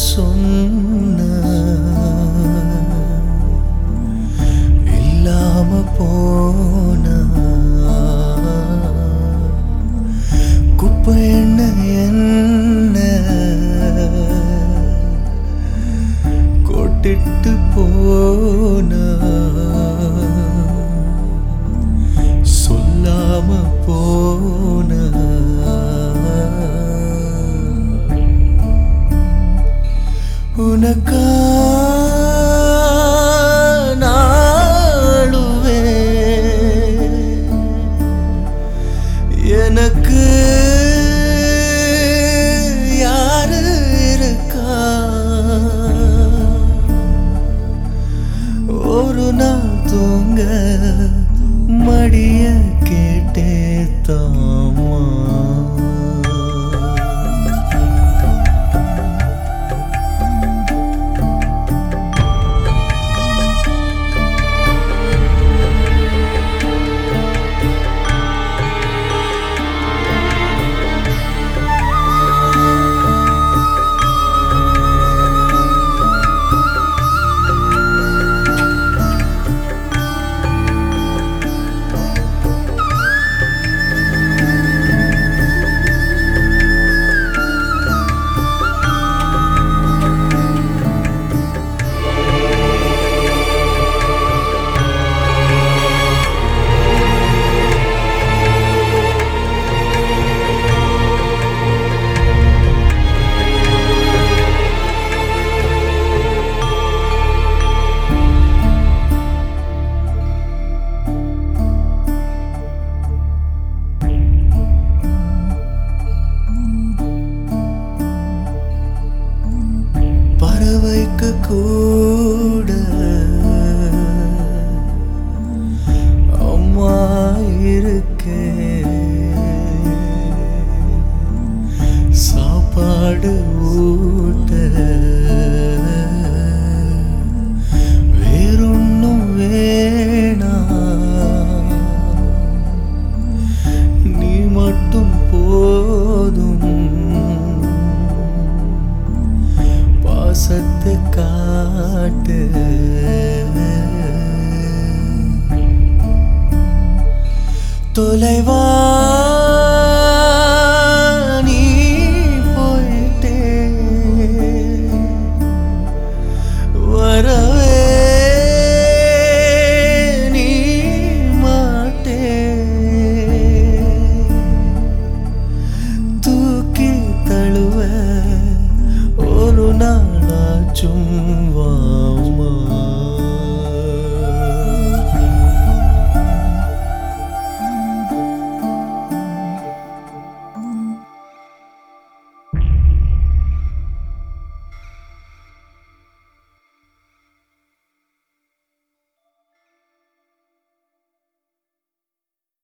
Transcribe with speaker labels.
Speaker 1: சொன்ன இல்லாம போன குப்பை என்ன என்ன கொட்டிட்டு போன சொல்லாம போன. ஒரு நாள் தூங்க மடிய கேட்டே தாமா? பறவைக்கு கூட பாசத்தை காட்டு. தொலைவா 中望。